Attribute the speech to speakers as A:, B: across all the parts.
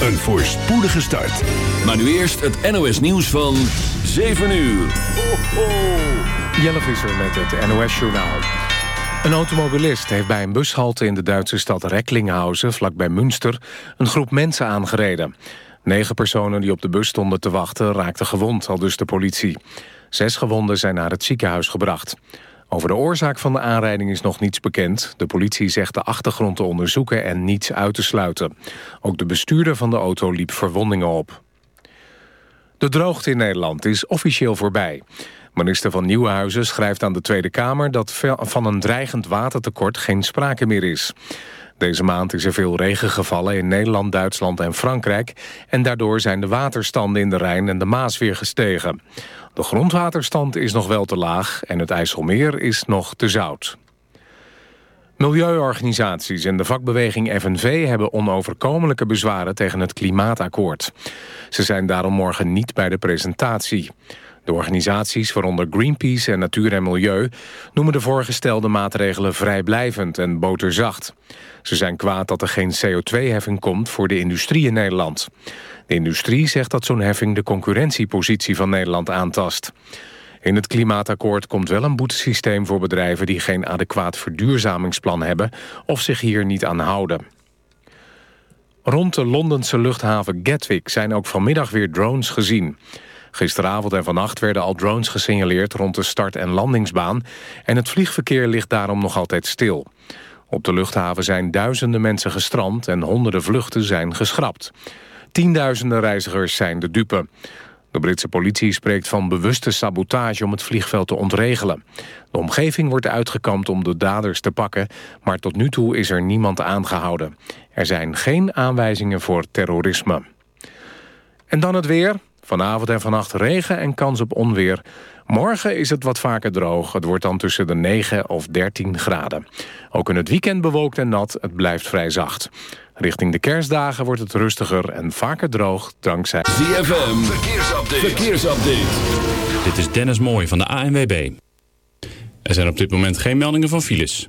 A: een voorspoedige start.
B: Maar nu eerst het NOS nieuws van 7 uur. Ho, ho.
C: Jelle Visser met het NOS-journaal. Een automobilist heeft bij een bushalte in de Duitse stad Recklinghausen... vlakbij Münster, een groep mensen aangereden. Negen personen die op de bus stonden te wachten raakten gewond, al dus de politie. Zes gewonden zijn naar het ziekenhuis gebracht. Over de oorzaak van de aanrijding is nog niets bekend. De politie zegt de achtergrond te onderzoeken en niets uit te sluiten. Ook de bestuurder van de auto liep verwondingen op. De droogte in Nederland is officieel voorbij. Minister van Nieuwenhuizen schrijft aan de Tweede Kamer... dat van een dreigend watertekort geen sprake meer is. Deze maand is er veel regen gevallen in Nederland, Duitsland en Frankrijk... en daardoor zijn de waterstanden in de Rijn en de Maas weer gestegen. De grondwaterstand is nog wel te laag en het IJsselmeer is nog te zout. Milieuorganisaties en de vakbeweging FNV hebben onoverkomelijke bezwaren tegen het klimaatakkoord. Ze zijn daarom morgen niet bij de presentatie. De organisaties, waaronder Greenpeace en Natuur en Milieu... noemen de voorgestelde maatregelen vrijblijvend en boterzacht. Ze zijn kwaad dat er geen CO2-heffing komt voor de industrie in Nederland. De industrie zegt dat zo'n heffing de concurrentiepositie van Nederland aantast. In het klimaatakkoord komt wel een boetesysteem voor bedrijven... die geen adequaat verduurzamingsplan hebben of zich hier niet aan houden. Rond de Londense luchthaven Gatwick zijn ook vanmiddag weer drones gezien. Gisteravond en vannacht werden al drones gesignaleerd rond de start- en landingsbaan... en het vliegverkeer ligt daarom nog altijd stil. Op de luchthaven zijn duizenden mensen gestrand en honderden vluchten zijn geschrapt. Tienduizenden reizigers zijn de dupe. De Britse politie spreekt van bewuste sabotage om het vliegveld te ontregelen. De omgeving wordt uitgekampt om de daders te pakken... maar tot nu toe is er niemand aangehouden. Er zijn geen aanwijzingen voor terrorisme. En dan het weer. Vanavond en vannacht regen en kans op onweer. Morgen is het wat vaker droog. Het wordt dan tussen de 9 of 13 graden. Ook in het weekend bewolkt en nat. Het blijft vrij zacht. Richting de kerstdagen wordt het rustiger en vaker droog dankzij...
B: ZFM, verkeersupdate. verkeersupdate.
D: Dit is Dennis Mooij van de ANWB. Er zijn op dit moment geen meldingen van files.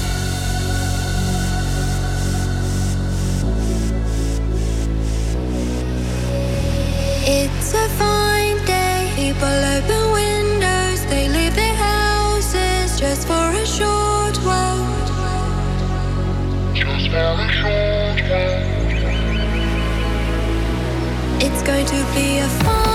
E: It's a fine day. People open windows. They leave their houses just for a short while. Just for a short while. It's going to be a fine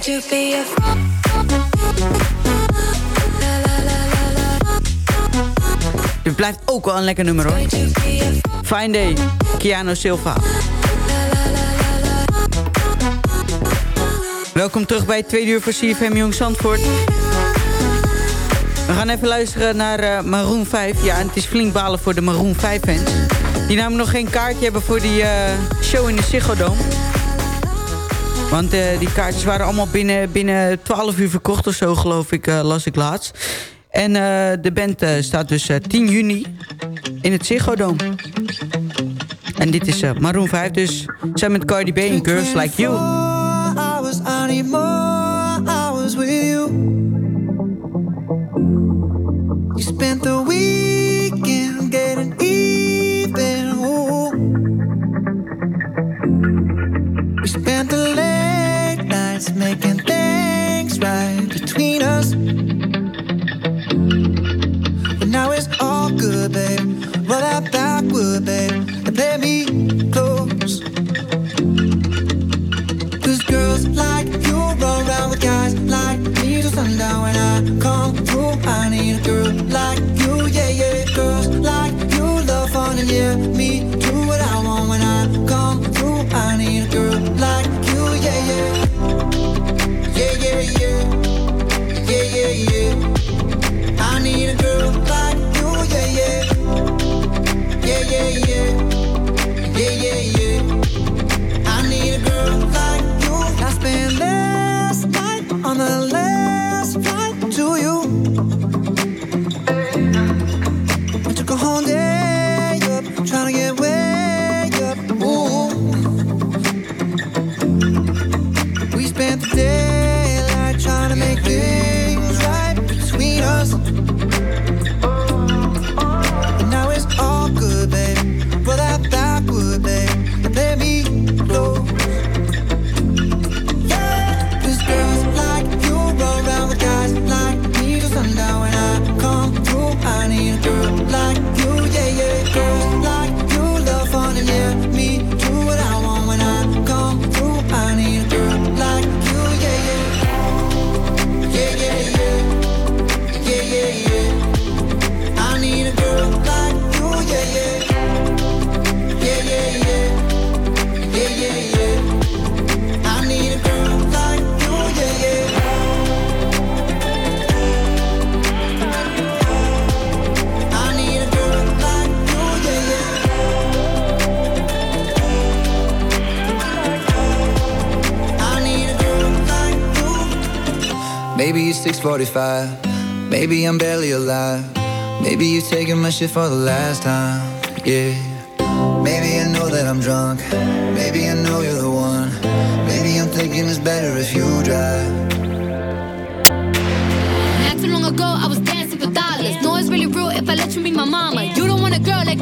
E: going to be a.
F: Dit blijft ook wel een lekker nummer hoor. Fine Day, Keanu Silva. Welkom terug bij het tweede uur voor CFM Jong Zandvoort. We gaan even luisteren naar eh, Maroon 5. Ja, en het is flink balen voor de Maroon 5 fans. Die namelijk nog geen kaartje hebben voor die eh, show in de Ziggo Dome. Want eh, die kaartjes waren allemaal binnen, binnen 12 uur verkocht of zo, geloof ik, eh, las ik laatst. En eh, de band staat dus eh, 10 juni in het Ziggo Dome. En dit is Maroon 5, dus samen met Cardi B en Girls Like You.
G: you. You spent the weekend nights making things right between us. But now it's all good, babe. Roll that backward, babe, and play me close. Cause girls like you run around with guys like me till sundown when I come through. I need a girl like you, yeah, yeah. Girls like you love fun and yeah, me do what I want when I come through. I need a girl like you, 45.
H: Maybe I'm barely alive. Maybe you're taking my shit for the last time. Yeah. Maybe I know that I'm drunk. Maybe I know you're the one. Maybe I'm thinking it's better if you drive.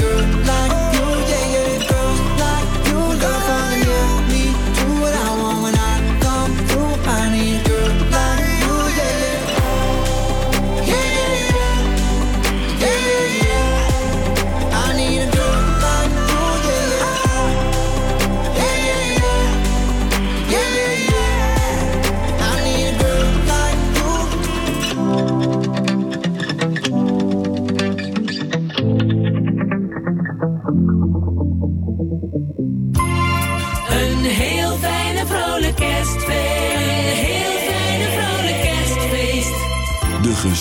G: girl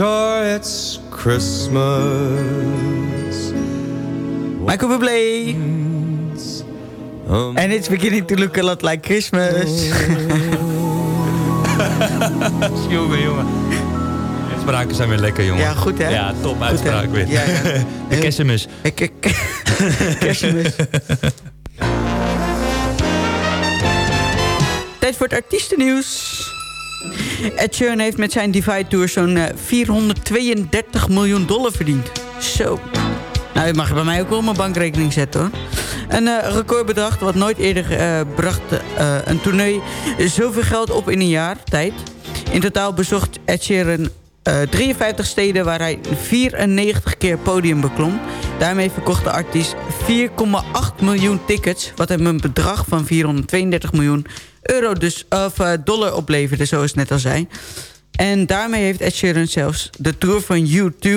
I: Sure, it's Christmas.
F: Michael Bublé.
I: Um,
F: And it's beginning to look a lot like Christmas.
J: jongen, jongen. Uitspraken zijn weer lekker, jongen.
F: Ja, goed, hè?
J: Ja, top
F: Goed, hè?
J: uitspraak weer.
F: Ja, ja.
J: De kerstmis.
F: Kerstmis. Tijd voor het artiestennieuws. Ed Sheeran heeft met zijn Divide Tour zo'n eh, 432 miljoen dollar verdiend. Zo. Nou, je mag bij mij ook wel mijn bankrekening zetten, hoor. Een eh, recordbedrag wat nooit eerder eh, bracht eh, een tournee zoveel geld op in een jaar tijd. In totaal bezocht Ed Sheeran eh, 53 steden waar hij 94 keer podium beklom. Daarmee verkocht de artiest 4,8 miljoen tickets... wat hem een bedrag van 432 miljoen euro dus, of, eh, dollar opleverde, zoals ik net al zei. En daarmee heeft Ed Sheeran zelfs de tour van U2...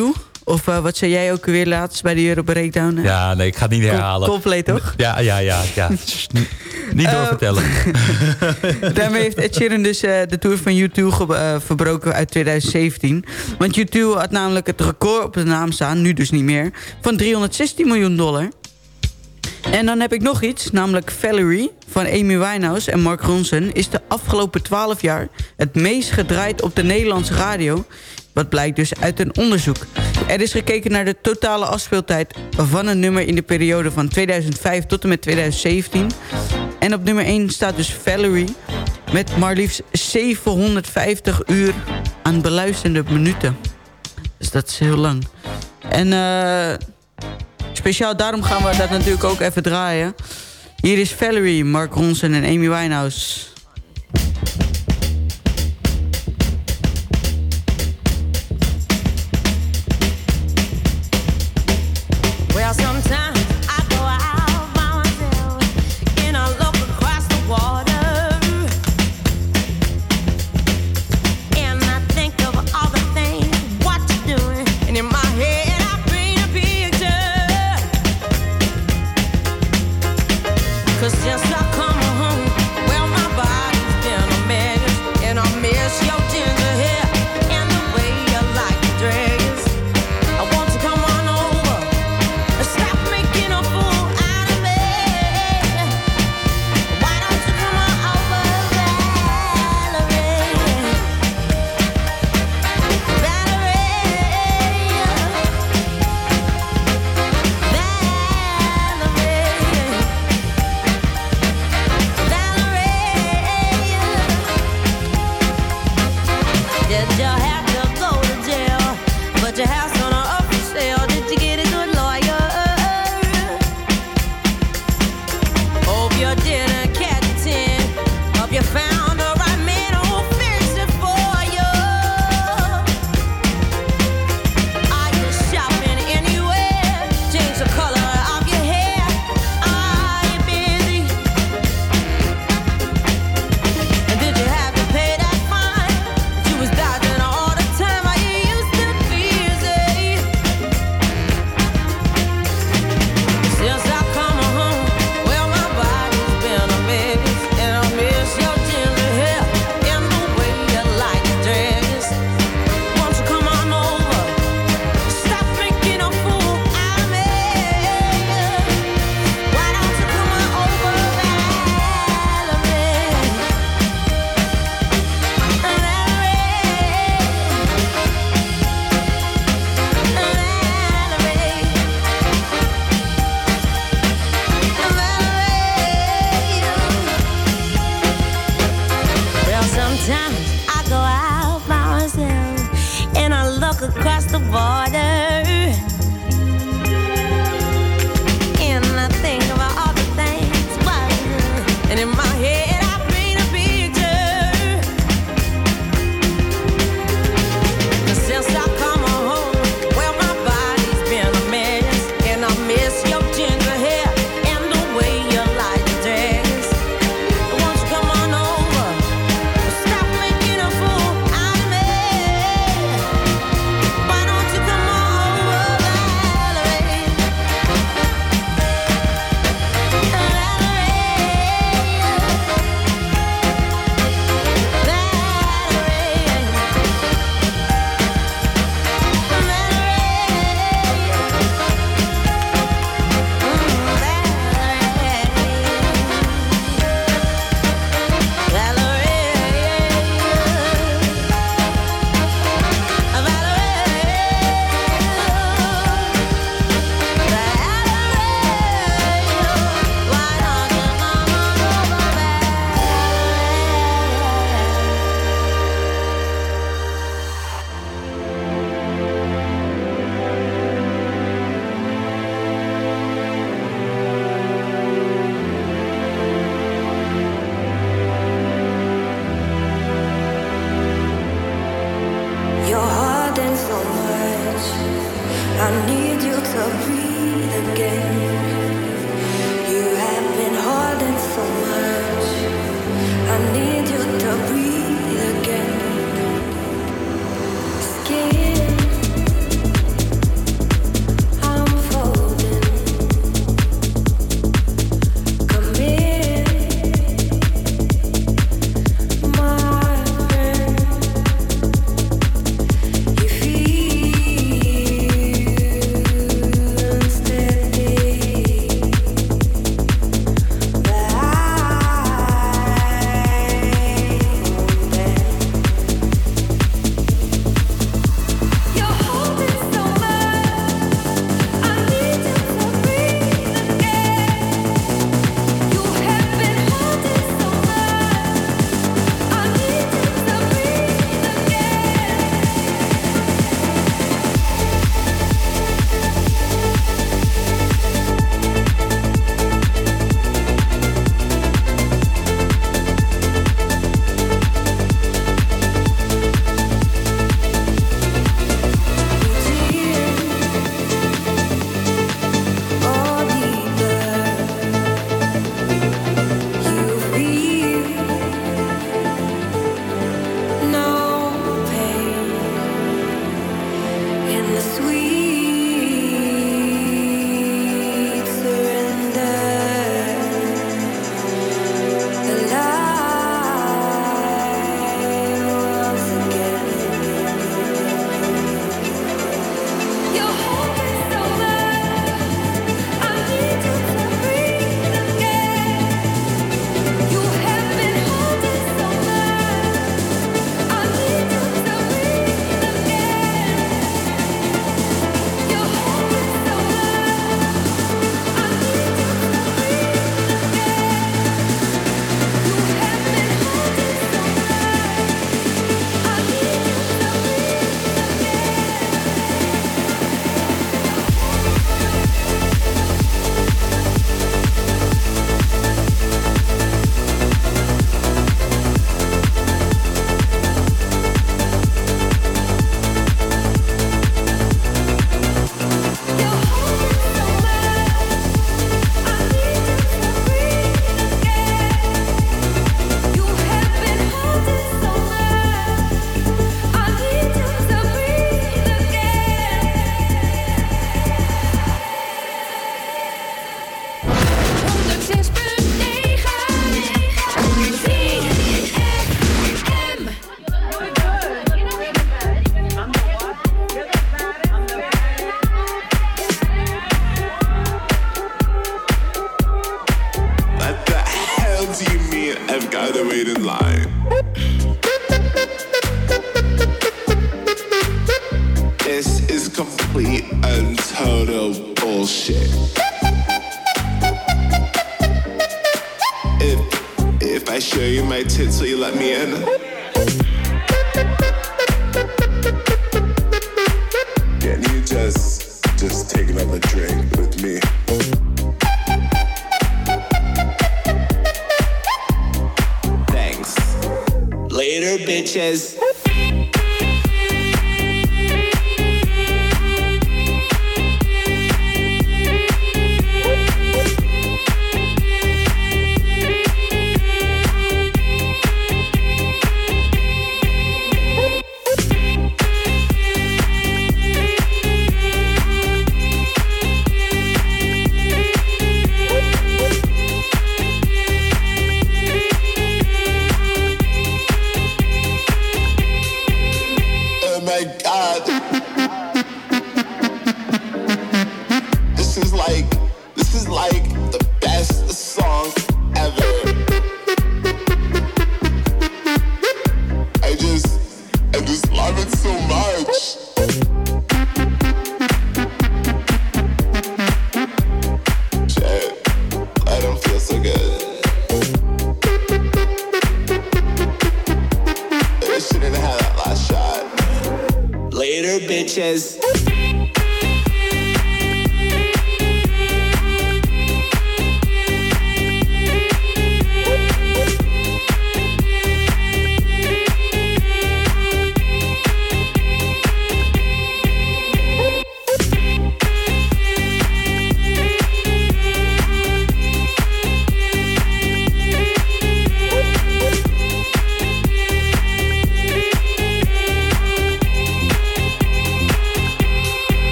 F: of eh, wat zei jij ook weer laatst bij de Euro Breakdown?
J: Ja, nee, ik ga het niet herhalen.
F: compleet, toch?
J: Ja, ja, ja. ja. niet
F: Eh,
J: doorvertellen.
F: Daarmee heeft Ed Sheeran dus de tour van U2 ge- eh, verbroken uit 2017. Want U2 had namelijk het record op de naam staan, nu dus niet meer... van 316 miljoen dollar. En dan heb ik nog iets, namelijk Valerie van Amy Winehouse en Mark Ronson... is de afgelopen 12 jaar het meest gedraaid op de Nederlandse radio... Wat blijkt dus uit een onderzoek. Er is gekeken naar de totale afspeeltijd van een nummer... in de periode van 2005 tot en met 2017. En op nummer 1 staat dus Valerie... met maar liefst 750 uur aan beluisterde minuten. Dus dat is heel lang. En eh, speciaal daarom gaan we dat natuurlijk ook even draaien. Hier is Valerie, Mark Ronson en Amy Winehouse.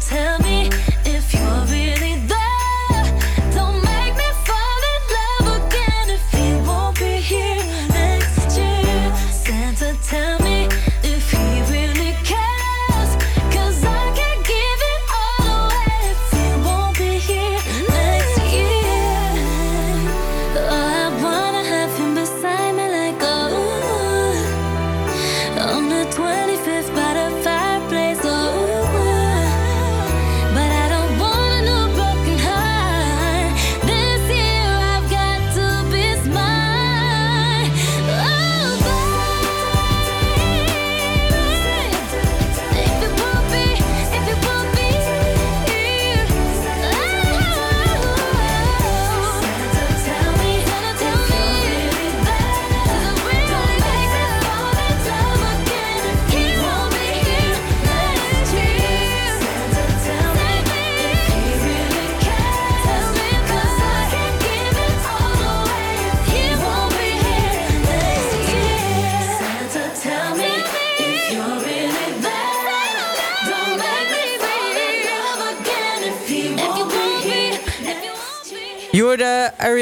K: tell me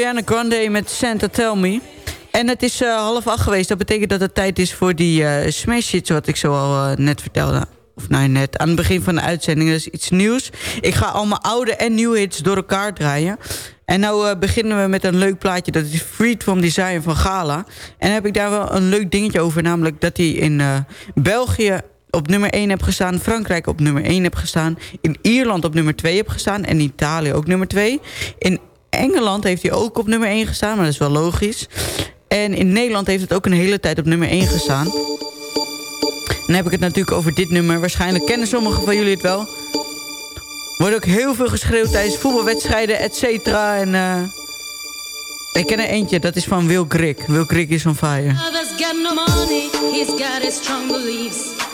F: Ariana Grande met Santa Tell Me. En het is eh, half acht geweest. Dat betekent dat het tijd is voor die eh smash hits... wat ik zo al eh, net vertelde. Of nou net, aan het begin van de uitzending. Dat is iets nieuws. Ik ga allemaal oude en nieuwe hits door elkaar draaien. En nou beginnen we met een leuk plaatje. Dat is Freed from Design van Gala. En heb ik daar wel een leuk dingetje over. Namelijk dat hij in België op nummer 1 heb gestaan. Frankrijk op nummer 1 heb gestaan. In Ierland op nummer 2 heb gestaan. En Italië ook nummer 2. In Engeland heeft hij ook op nummer 1 gestaan. Maar dat is wel logisch. En in Nederland heeft het ook een hele tijd op nummer 1 gestaan. Dan heb ik het natuurlijk over dit nummer. Waarschijnlijk kennen sommigen van jullie het wel. Wordt ook heel veel geschreeuwd tijdens voetbalwedstrijden, et cetera. En eh, ik ken er eentje, dat is van Wil Grik. Wil Grik is on fire.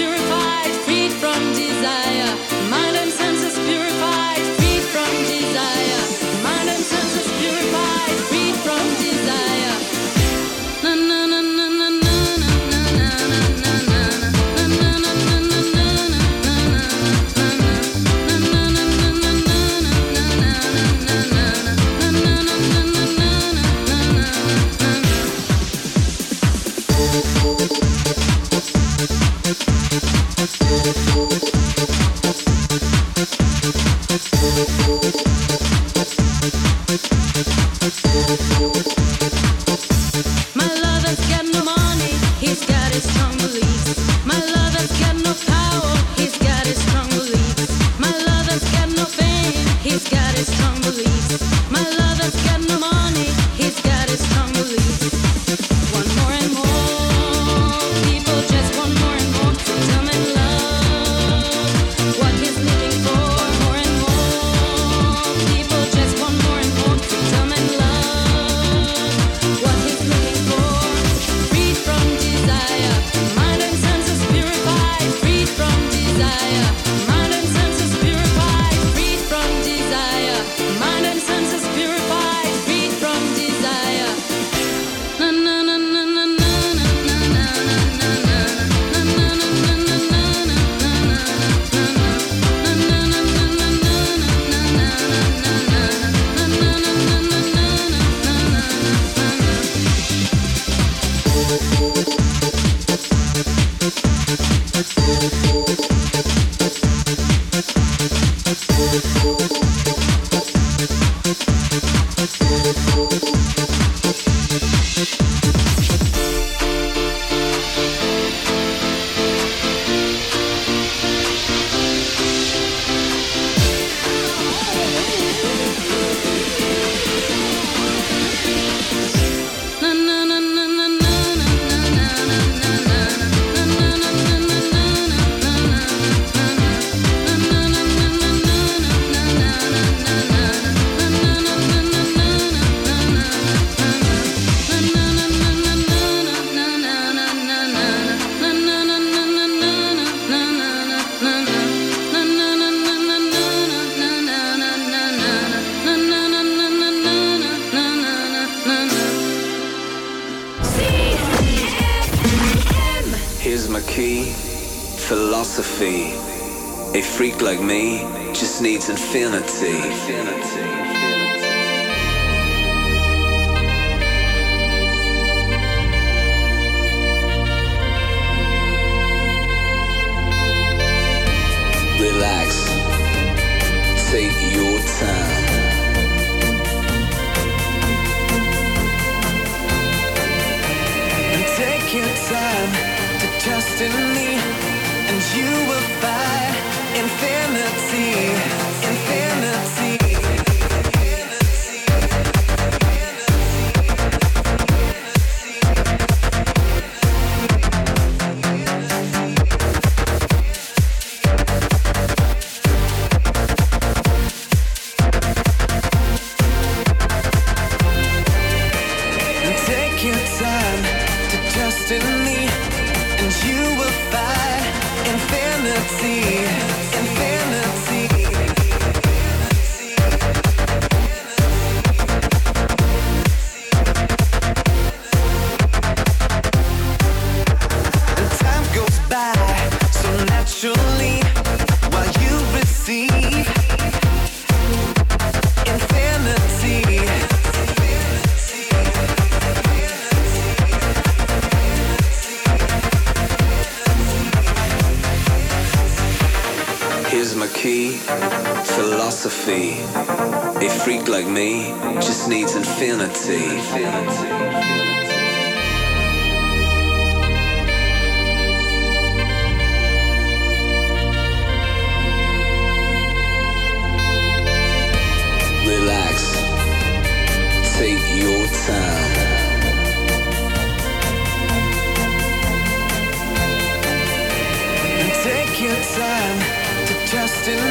L: purified,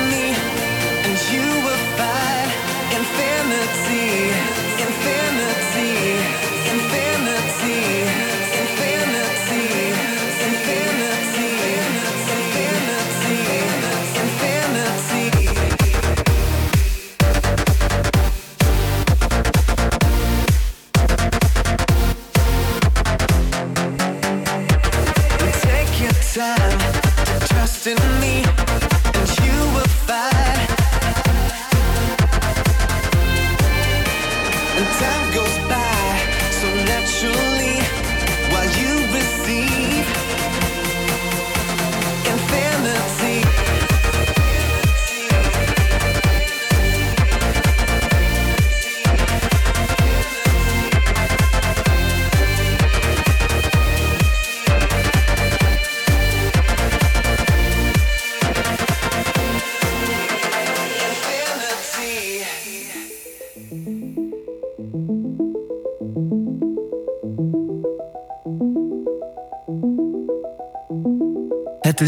M: me.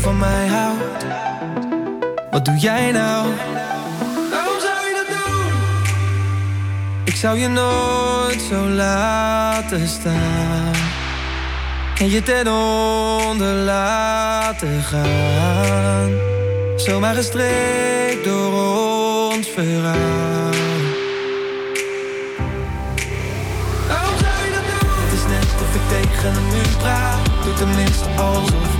N: Van mij houdt. Wat doe jij nou? Waarom zou je dat doen? Ik zou je nooit zo laten staan. En je ten onder laten gaan. Zomaar gestreekt door ons verhaal. Waarom zou je dat doen? Het is net of ik tegen een muur praat. Doe tenminste alsof.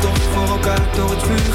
N: Toch voor elkaar door het vuur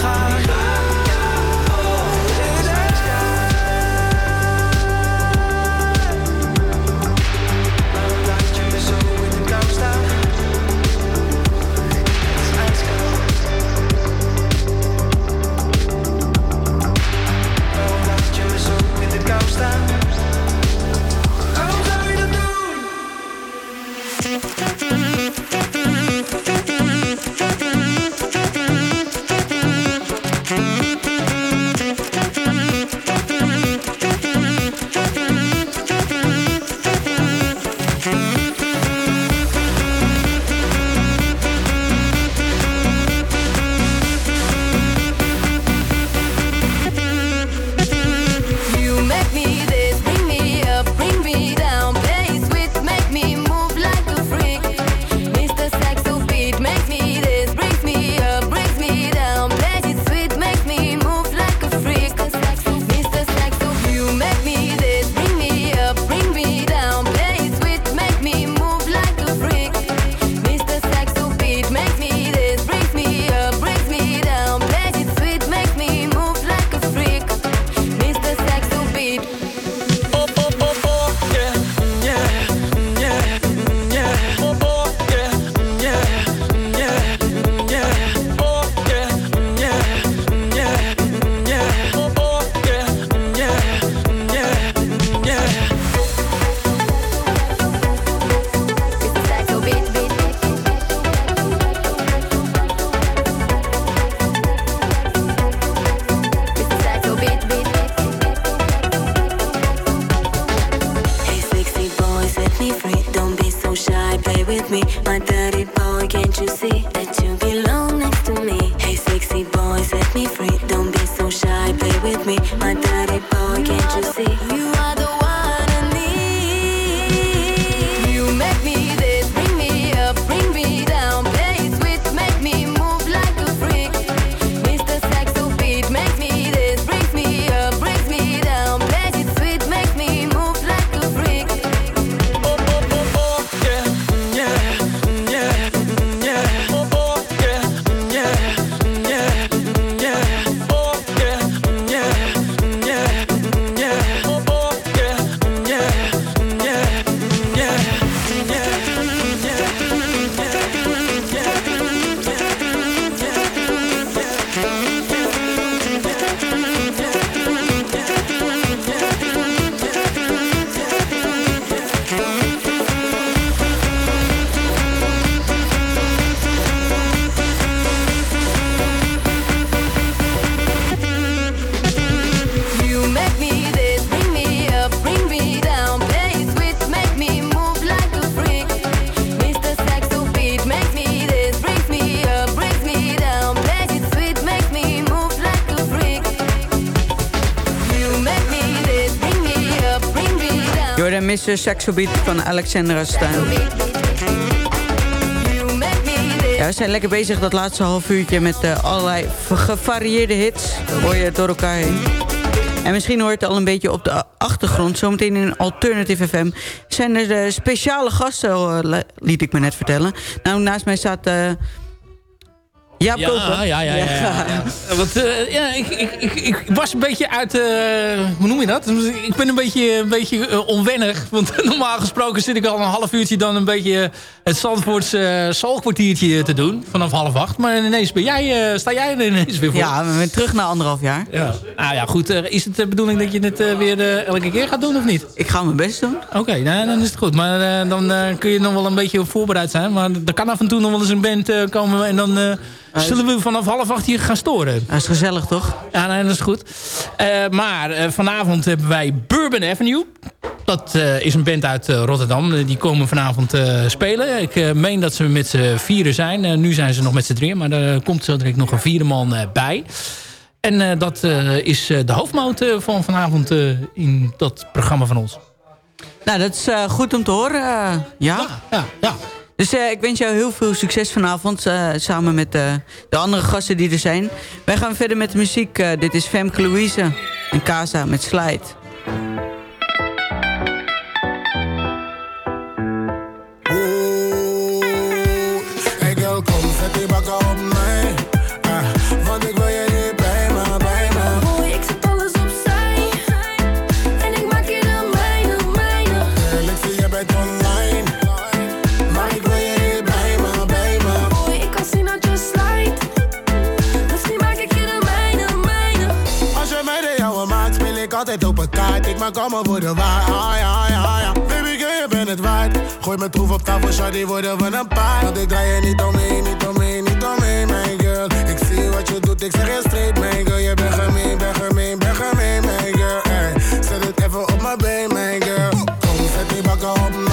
F: Jordan Mr. Saxo Beat van Alexandra Staan. Ja, we zijn lekker bezig dat laatste half uurtje met eh, allerlei gevarieerde hits. Hoor je door elkaar heen. En misschien hoort het al een beetje op de achtergrond. Zometeen in Alternative FM zijn er eh, speciale gasten, liet ik me net vertellen. Nou, naast mij staat eh Jaap
O: Ja,
F: Koper.
O: ja, ja, ja. ja, ja. Want eh, ja, ik, ik, ik, ik was een beetje uit... eh, hoe noem je dat? Ik ben een beetje, een beetje eh, onwennig. Want normaal gesproken zit ik al een half uurtje... dan een beetje het Zandvoortse uh, te doen. Vanaf half acht. Maar ineens ben jij, eh, sta jij er ineens weer voor.
F: Ja, we zijn terug na anderhalf jaar.
O: Ja. Nou ja, goed. eh, is het de bedoeling dat je het weer elke keer gaat doen of niet?
F: Ik ga mijn best doen.
O: Oké, nou, dan is het goed. Maar dan kun je nog wel een beetje voorbereid zijn. Maar er kan af en toe nog wel eens een band komen. En dan zullen we vanaf half acht hier gaan storen.
F: Dat is gezellig, toch?
O: Ja, nee, dat is goed. Maar vanavond hebben wij Bourbon Avenue. Dat eh, is een band uit eh, Rotterdam. Eh, die komen vanavond spelen. Ik meen dat ze met z'n vieren zijn. Nu zijn ze nog met z'n drieën. Maar er komt zo direct nog een vierde man bij. En dat is de hoofdmoot van vanavond in dat programma van ons.
F: Nou, dat is goed om te horen. ja.
O: ja, ja.
F: Dus ik wens jou heel veel succes vanavond. samen met de andere gasten die er zijn. Wij gaan verder met de muziek. dit is Femke Louise en Casa met Slide.
P: Altijd kaart. Ik maak allemaal voor waar. Ah, ja, ja, ja. Baby girl, je bent het waard. Gooi mijn troef op tafel, shawty, worden we een paar. Want ik draai je niet omheen, niet omheen, niet omheen, mijn girl. Ik zie wat je doet, ik zeg je straight, mijn girl. Je bent gemeen, ben gemeen, ben gemeen, mijn girl. Ey, zet het even op mijn been, mijn girl. Kom, zet die bakken op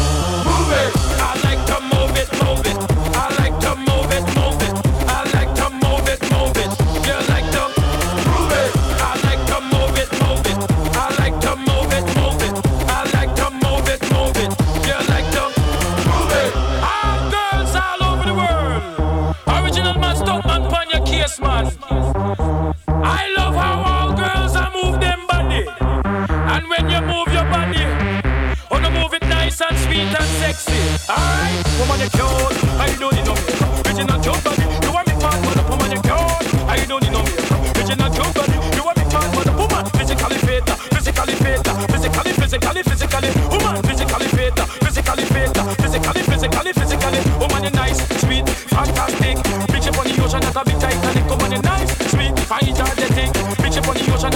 Q: man, stop man, pan your case, man. I love how all girls are move them body. And when you move your body, oh, wanna move it nice and sweet and sexy. Alright, woman, you're cute. I don't need no man. Original you're body. You want me mad, but the woman, you cute. I don't need no man. Original you're body. You want me mad, but the woman, physically fit, physically fit, physically, physically, physically.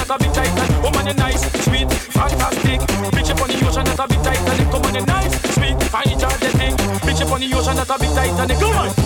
Q: that a bit tight and woman you nice, sweet, fantastic. Bitch upon the ocean that a bit tight and come on you nice, sweet, find it hard to think. Bitch upon the ocean a bit tight and come on.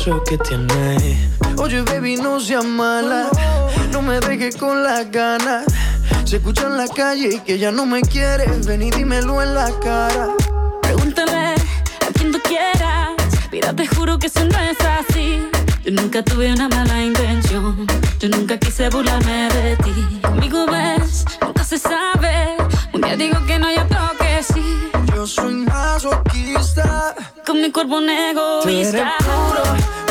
R: Eso que tienes
G: Oye, baby, no seas mala. No me dejes con las ganas. Se escucha en la calle y que ya no me quieres. Ven y dímelo en la cara.
S: Pregúntale a quien tú quieras. Mira, te juro que eso no es así. Yo nunca tuve una mala intención. Yo nunca quise burlarme de ti. Conmigo ves, nunca se sabe. Un día digo que no, y otro que sí.
G: Yo soy masoquista.
S: Con mi cuerpo un egoísta.
G: puro,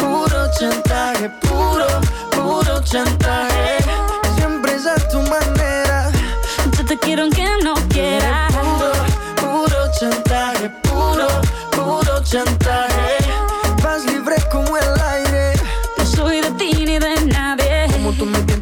G: puro chantaje. Puro, puro chantaje. Siempre es a tu manera.
S: Yo te quiero aunque no quieras.
G: Puro, puro chantaje. Puro, puro chantaje.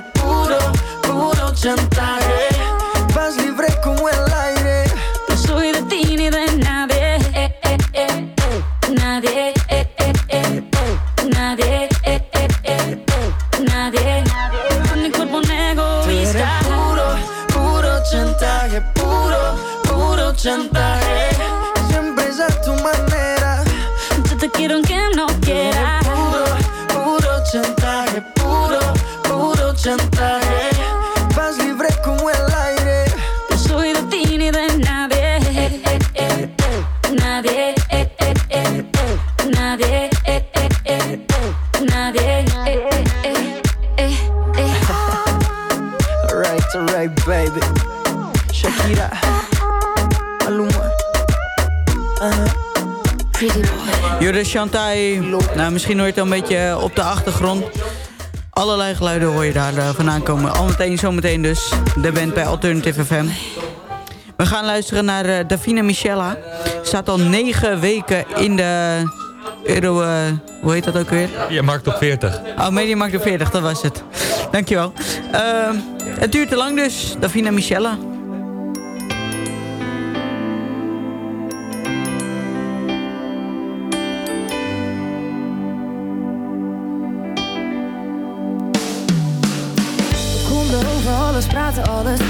S: Puro, puro chantaje, puro, puro chantaje. Vas libre como el aire.
L: No soy de ti ni de nadie. Eh, eh, eh. Nadie. Nadie. Nadie. Con mi cuerpo un
S: Tú eres
L: egoísta.
S: puro, puro chantaje, puro, puro chantaje.
F: Chantai. Nou, misschien hoor je het al een beetje op de achtergrond. Allerlei geluiden hoor je daar eh, vandaan komen. Al meteen, zometeen dus. De band bij Alternative FM. We gaan luisteren naar eh, Davina Michella. Staat al negen weken in de Euro... eh, hoe heet dat ook weer?
J: Ja, markt op 40.
F: Oh, Mediamarkt op 40, dat was het. Dankjewel. Uh, het duurt te lang dus. Davina Michella.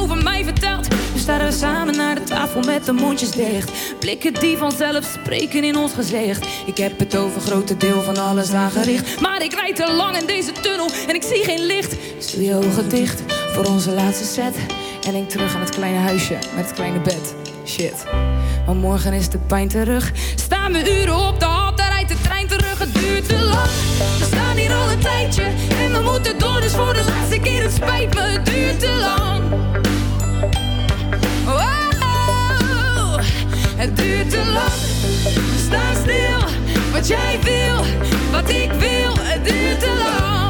T: over mij. We staan samen naar de tafel met de mondjes dicht. Blikken die vanzelf spreken in ons gezicht. Ik heb het over grote deel van alles aangericht. Maar ik rijd te lang in deze tunnel en ik zie geen licht. Doe je ogen dicht voor onze laatste set. En denk terug aan het kleine huisje met het kleine bed. Shit. Maar morgen is de pijn terug. Staan we uren op de duurt te lang. We staan hier al een tijdje. En we moeten door, dus voor de laatste keer. Het spijt me, het duurt te lang. Wow, het duurt te lang. We staan stil. Wat jij wil, wat ik wil, het duurt te lang.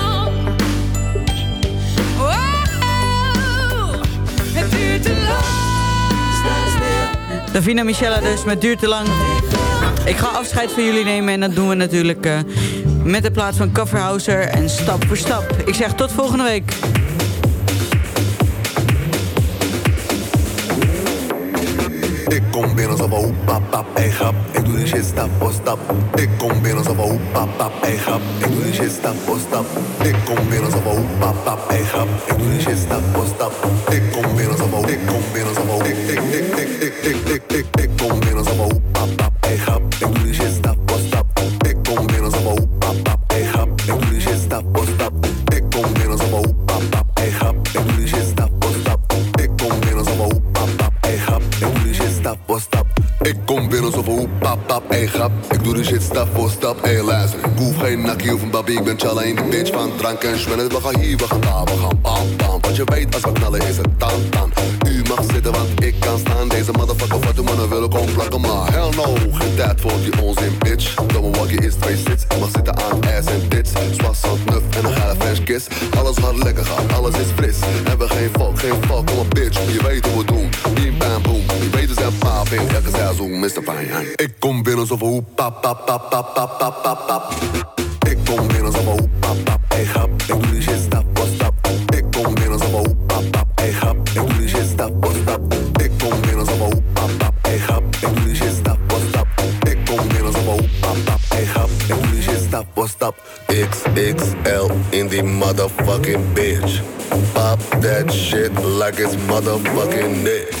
T: Het duurt te lang.
F: Davina Michella dus, met duurt te lang. Ik ga afscheid van jullie nemen en dat doen we natuurlijk eh, met de plaats van Kafferhauser en stap voor stap. Ik zeg tot volgende week.
U: Alsof een hoep, pap, pap, ey grap. Ik doe die shit stap voor. Ik kom binnen alsof een hoep, pap, pap, ey grap. Ik doe die shit stap voor. Ik kom binnen alsof een hoep, pap, pap, ey grap. Ik doe die kom binnen alsof ik kom binnen alsof ik, ik, ik, ik, kom Ik ben challa in de bitch van drank en schwennen. We gaan hier, we gaan daar, we gaan bam bam. Want je weet als we knallen is het dan dan. U mag zitten want ik kan staan. Deze motherfucker wat de mannen willen komen plakken. Maar hell no, geen tijd voor die onzin bitch. Domme walkie is twee sits. Mag zitten aan ass en tits. Zwassend nuf en een hele French kiss. Alles wat lekker gaan, alles is fris. Hebben geen fuck, geen fuck, kom op bitch. Je weet hoe we doen. Bim bam boom. Je weet dus en paap in. Lekker zij zo, Mr. Fine. Ik kom binnen zoveel hoe pap pap pap pap pap pap pap. like it's motherfucking
A: next.